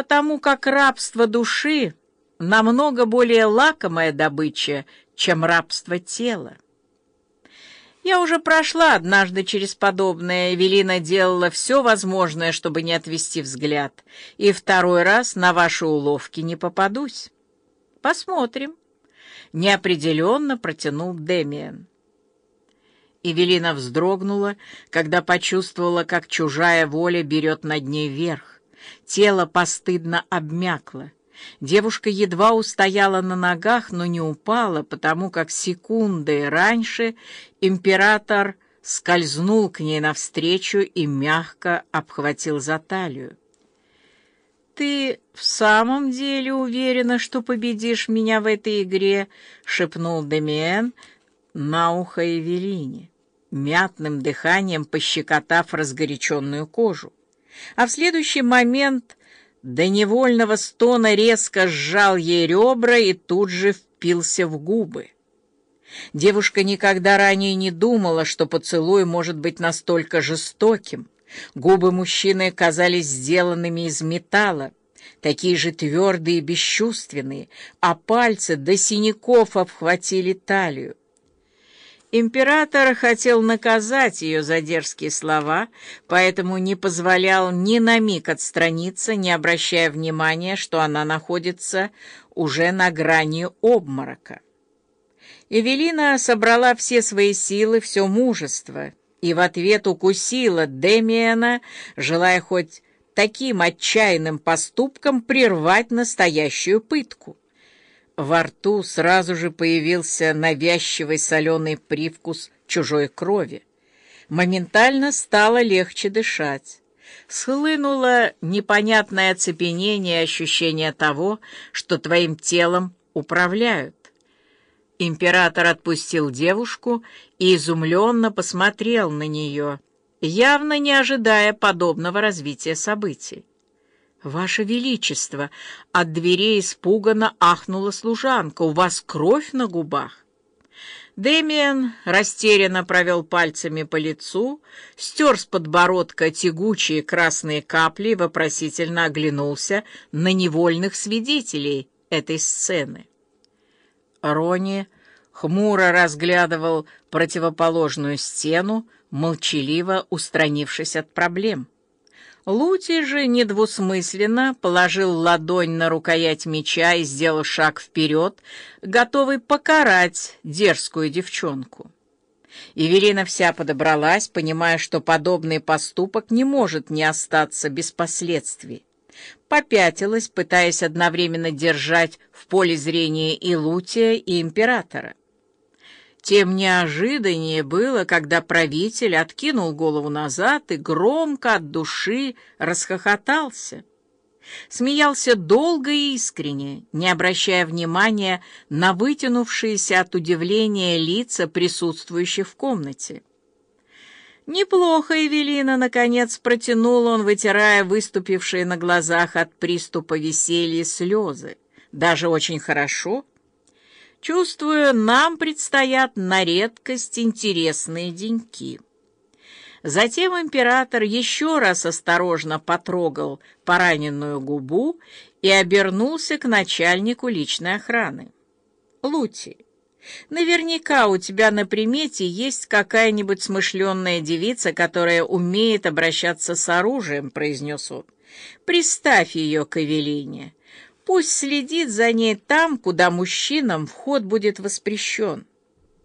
потому как рабство души намного более лакомая добыча, чем рабство тела. Я уже прошла однажды через подобное, Эвелина делала все возможное, чтобы не отвести взгляд, и второй раз на ваши уловки не попадусь. Посмотрим. Неопределенно протянул Демиан. Эвелина вздрогнула, когда почувствовала, как чужая воля берет над ней верх. Тело постыдно обмякло. Девушка едва устояла на ногах, но не упала, потому как секунды раньше император скользнул к ней навстречу и мягко обхватил за талию. «Ты в самом деле уверена, что победишь меня в этой игре?» — шепнул Демиен на ухо Эвелине, мятным дыханием пощекотав разгоряченную кожу. А в следующий момент до невольного стона резко сжал ей ребра и тут же впился в губы. Девушка никогда ранее не думала, что поцелуй может быть настолько жестоким. Губы мужчины казались сделанными из металла, такие же твердые и бесчувственные, а пальцы до синяков обхватили талию. Император хотел наказать ее за дерзкие слова, поэтому не позволял ни на миг отстраниться, не обращая внимания, что она находится уже на грани обморока. Эвелина собрала все свои силы, все мужество, и в ответ укусила Демиана, желая хоть таким отчаянным поступком прервать настоящую пытку. Во рту сразу же появился навязчивый соленый привкус чужой крови. Моментально стало легче дышать. Схлынуло непонятное оцепенение и ощущение того, что твоим телом управляют. Император отпустил девушку и изумленно посмотрел на нее, явно не ожидая подобного развития событий. «Ваше Величество!» — от дверей испуганно ахнула служанка. «У вас кровь на губах!» Дэмиен растерянно провел пальцами по лицу, стер с подбородка тягучие красные капли и вопросительно оглянулся на невольных свидетелей этой сцены. Рони хмуро разглядывал противоположную стену, молчаливо устранившись от проблем. Лути же недвусмысленно положил ладонь на рукоять меча и сделал шаг вперед, готовый покарать дерзкую девчонку. Эвелина вся подобралась, понимая, что подобный поступок не может не остаться без последствий. Попятилась, пытаясь одновременно держать в поле зрения и Лутия, и императора. Тем неожиданнее было, когда правитель откинул голову назад и громко от души расхохотался. Смеялся долго и искренне, не обращая внимания на вытянувшиеся от удивления лица присутствующих в комнате. «Неплохо, Эвелина!» — наконец протянул он, вытирая выступившие на глазах от приступа веселья слезы. «Даже очень хорошо!» Чувствую, нам предстоят на редкость интересные деньки. Затем император еще раз осторожно потрогал пораненную губу и обернулся к начальнику личной охраны. «Лути, наверняка у тебя на примете есть какая-нибудь смышленная девица, которая умеет обращаться с оружием», — произнес он. «Приставь ее к Эвелине». Пусть следит за ней там, куда мужчинам вход будет воспрещен.